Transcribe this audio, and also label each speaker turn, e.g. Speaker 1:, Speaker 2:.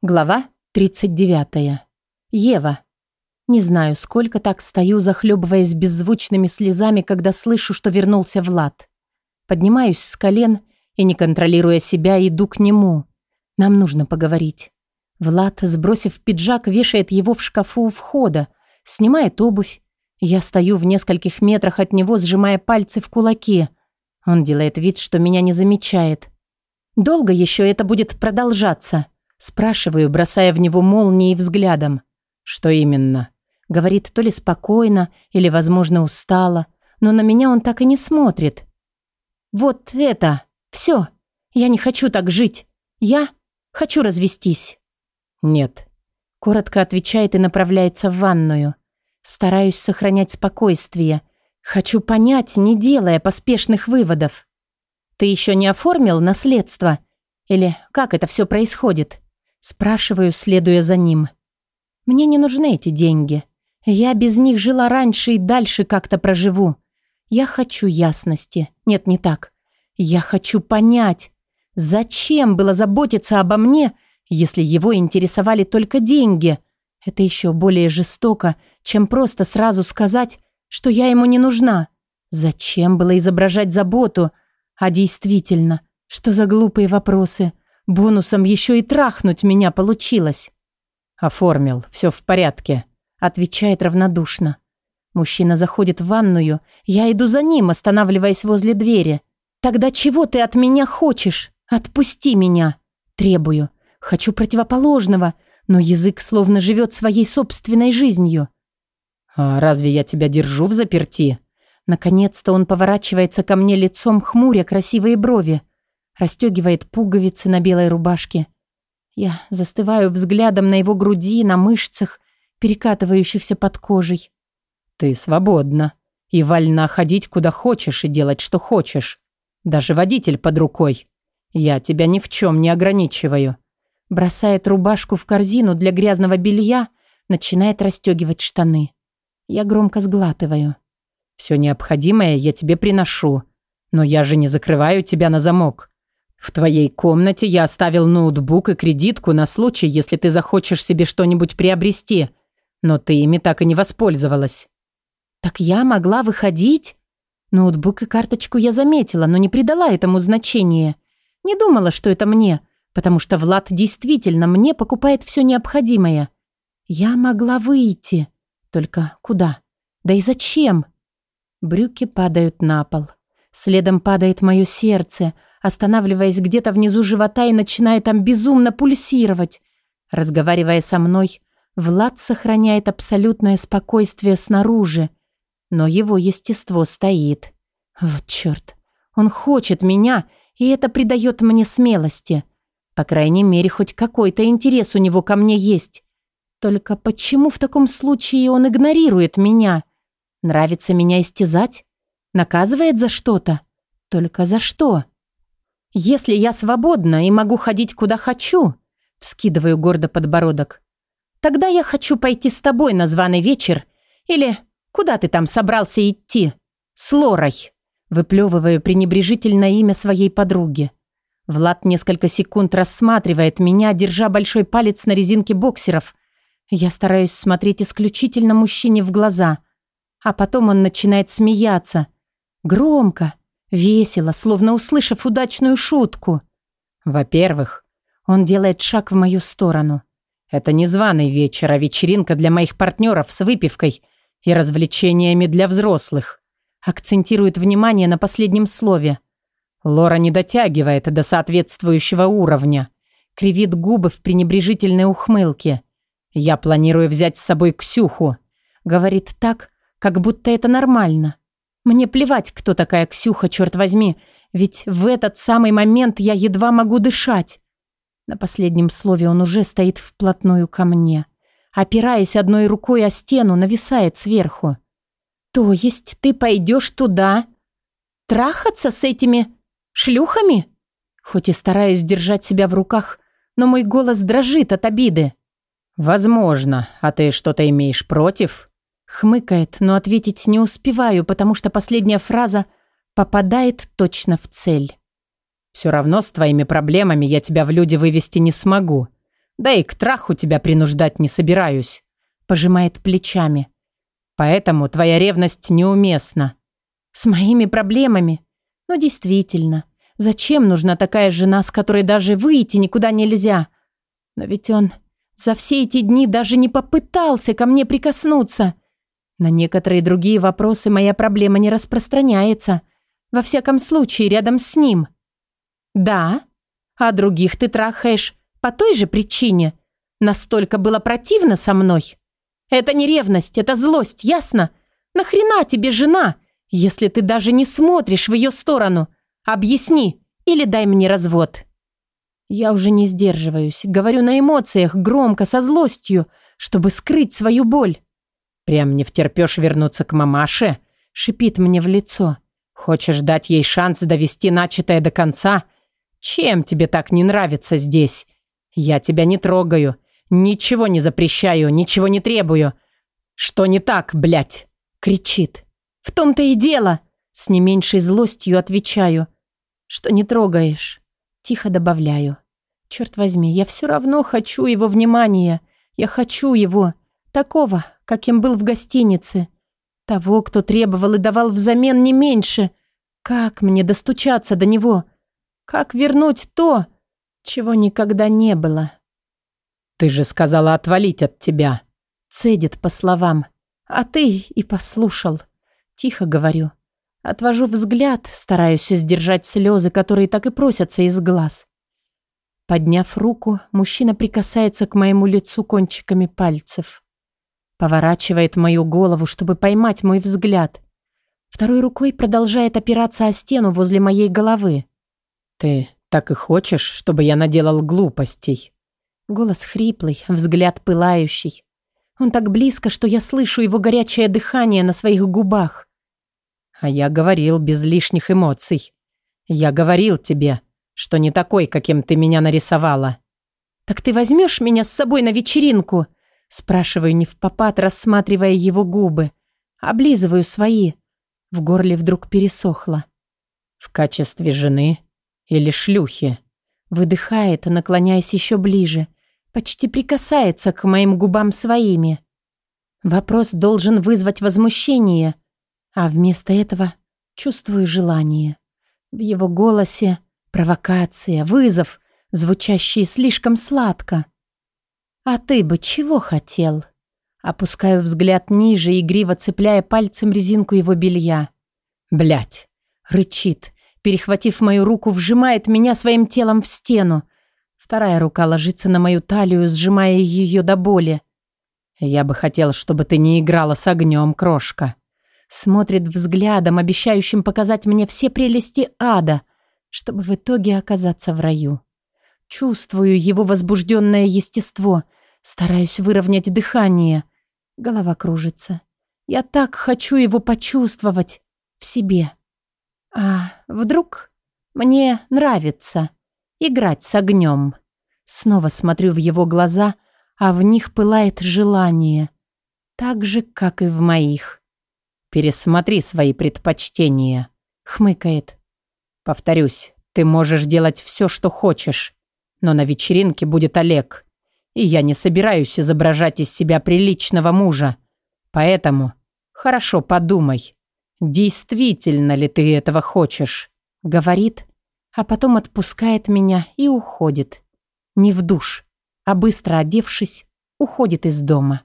Speaker 1: Глава 39. Ева. Не знаю, сколько так стою, захлебываясь беззвучными слезами, когда слышу, что вернулся Влад. Поднимаюсь с колен и, не контролируя себя, иду к нему. Нам нужно поговорить. Влад, сбросив пиджак, вешает его в шкафу у входа, снимает обувь. Я стою в нескольких метрах от него, сжимая пальцы в кулаке. Он делает вид, что меня не замечает. Долго еще это будет продолжаться. Спрашиваю, бросая в него молнией взглядом. «Что именно?» Говорит то ли спокойно, или, возможно, устало, но на меня он так и не смотрит. «Вот это! Все! Я не хочу так жить! Я хочу развестись!» «Нет», — коротко отвечает и направляется в ванную. «Стараюсь сохранять спокойствие. Хочу понять, не делая поспешных выводов. Ты еще не оформил наследство? Или как это все происходит?» Спрашиваю, следуя за ним. Мне не нужны эти деньги. Я без них жила раньше и дальше как-то проживу. Я хочу ясности. Нет, не так. Я хочу понять, зачем было заботиться обо мне, если его интересовали только деньги. Это еще более жестоко, чем просто сразу сказать, что я ему не нужна. Зачем было изображать заботу? А действительно, что за глупые вопросы? Бонусом еще и трахнуть меня получилось. Оформил, все в порядке, отвечает равнодушно. Мужчина заходит в ванную, я иду за ним, останавливаясь возле двери. Тогда чего ты от меня хочешь? Отпусти меня, требую. Хочу противоположного, но язык словно живет своей собственной жизнью. А разве я тебя держу в заперти? Наконец-то он поворачивается ко мне лицом, хмуря красивые брови расстегивает пуговицы на белой рубашке. Я застываю взглядом на его груди, на мышцах, перекатывающихся под кожей. «Ты свободна и вольна ходить куда хочешь и делать, что хочешь. Даже водитель под рукой. Я тебя ни в чем не ограничиваю». Бросает рубашку в корзину для грязного белья, начинает расстегивать штаны. Я громко сглатываю. «Все необходимое я тебе приношу, но я же не закрываю тебя на замок. «В твоей комнате я оставил ноутбук и кредитку на случай, если ты захочешь себе что-нибудь приобрести, но ты ими так и не воспользовалась». «Так я могла выходить?» Ноутбук и карточку я заметила, но не придала этому значения. Не думала, что это мне, потому что Влад действительно мне покупает все необходимое. Я могла выйти. Только куда? Да и зачем? Брюки падают на пол. Следом падает мое сердце — останавливаясь где-то внизу живота и начиная там безумно пульсировать. Разговаривая со мной, Влад сохраняет абсолютное спокойствие снаружи, но его естество стоит. Вот черт, он хочет меня, и это придает мне смелости. По крайней мере, хоть какой-то интерес у него ко мне есть. Только почему в таком случае он игнорирует меня? Нравится меня истязать? Наказывает за что-то? Только за что? «Если я свободна и могу ходить куда хочу», — вскидываю гордо подбородок, «тогда я хочу пойти с тобой на званый вечер или куда ты там собрался идти? С Лорой!» Выплевываю пренебрежительное имя своей подруги. Влад несколько секунд рассматривает меня, держа большой палец на резинке боксеров. Я стараюсь смотреть исключительно мужчине в глаза. А потом он начинает смеяться. Громко, Весело, словно услышав удачную шутку. Во-первых, он делает шаг в мою сторону. Это не званый вечер, а вечеринка для моих партнеров с выпивкой и развлечениями для взрослых. Акцентирует внимание на последнем слове. Лора не дотягивает до соответствующего уровня. Кривит губы в пренебрежительной ухмылке. «Я планирую взять с собой Ксюху», — говорит так, как будто это нормально. Мне плевать, кто такая Ксюха, черт возьми, ведь в этот самый момент я едва могу дышать. На последнем слове он уже стоит вплотную ко мне. Опираясь одной рукой о стену, нависает сверху. «То есть ты пойдешь туда? Трахаться с этими шлюхами?» Хоть и стараюсь держать себя в руках, но мой голос дрожит от обиды. «Возможно. А ты что-то имеешь против?» Хмыкает, но ответить не успеваю, потому что последняя фраза попадает точно в цель. «Все равно с твоими проблемами я тебя в люди вывести не смогу.
Speaker 2: Да и к траху тебя принуждать не собираюсь», — пожимает плечами. «Поэтому твоя ревность неуместна».
Speaker 1: «С моими проблемами? Ну, действительно. Зачем нужна такая жена, с которой даже выйти никуда нельзя? Но ведь он за все эти дни даже не попытался ко мне прикоснуться». На некоторые другие вопросы моя проблема не распространяется. Во всяком случае, рядом с ним. Да, а других ты трахаешь по той же причине. Настолько было противно со мной. Это не ревность, это злость, ясно? Нахрена тебе жена, если ты даже не смотришь в ее сторону? Объясни или дай мне развод. Я уже не сдерживаюсь, говорю на эмоциях, громко, со злостью, чтобы скрыть свою боль.
Speaker 2: Прям не втерпешь вернуться к мамаше? Шипит мне в лицо. Хочешь дать ей шанс довести начатое до конца? Чем тебе так не нравится здесь? Я тебя не трогаю. Ничего не запрещаю, ничего не требую. Что не так, блядь? Кричит.
Speaker 1: В том-то и дело. С не меньшей злостью отвечаю. Что не трогаешь. Тихо добавляю. Черт возьми, я все равно хочу его внимания. Я хочу его. Такого, каким был в гостинице. Того, кто требовал и давал взамен не меньше. Как мне достучаться до него? Как вернуть то, чего никогда не было?
Speaker 2: «Ты же сказала отвалить от тебя!»
Speaker 1: Цедит по словам. «А ты и послушал!» Тихо говорю. Отвожу взгляд, стараюсь сдержать слезы, которые так и просятся из глаз. Подняв руку, мужчина прикасается к моему лицу кончиками пальцев. Поворачивает мою голову, чтобы поймать мой взгляд. Второй рукой продолжает опираться о стену возле моей головы.
Speaker 2: «Ты так и хочешь, чтобы я наделал глупостей?»
Speaker 1: Голос хриплый, взгляд пылающий. Он так близко, что я слышу его горячее дыхание на своих губах.
Speaker 2: А я говорил без лишних эмоций. Я говорил тебе, что не такой, каким ты меня нарисовала.
Speaker 1: «Так ты возьмешь меня с собой на вечеринку?» Спрашиваю не в попад, рассматривая его губы. Облизываю свои. В горле вдруг пересохло.
Speaker 2: «В качестве жены или шлюхи?»
Speaker 1: Выдыхает, наклоняясь еще ближе. Почти прикасается к моим губам своими. Вопрос должен вызвать возмущение, а вместо этого чувствую желание. В его голосе провокация, вызов, звучащие слишком сладко. «А ты бы чего хотел?» Опускаю взгляд ниже, игриво цепляя пальцем резинку его белья.
Speaker 2: Блять!
Speaker 1: Рычит. Перехватив мою руку, вжимает меня своим телом в стену. Вторая рука ложится на мою талию, сжимая ее до боли.
Speaker 2: «Я бы хотел, чтобы ты не играла с огнем, крошка».
Speaker 1: Смотрит взглядом, обещающим показать мне все прелести ада, чтобы в итоге оказаться в раю. Чувствую его возбужденное естество — Стараюсь выровнять дыхание. Голова кружится. Я так хочу его почувствовать в себе. А вдруг мне нравится играть с огнем? Снова смотрю в его глаза, а в них пылает желание. Так же, как и в моих.
Speaker 2: «Пересмотри свои предпочтения», — хмыкает. «Повторюсь, ты можешь делать все, что хочешь, но на вечеринке будет Олег и я не собираюсь изображать из себя приличного мужа. Поэтому хорошо подумай, действительно ли ты этого хочешь?»
Speaker 1: Говорит, а потом отпускает меня и уходит. Не в душ, а быстро одевшись, уходит из дома.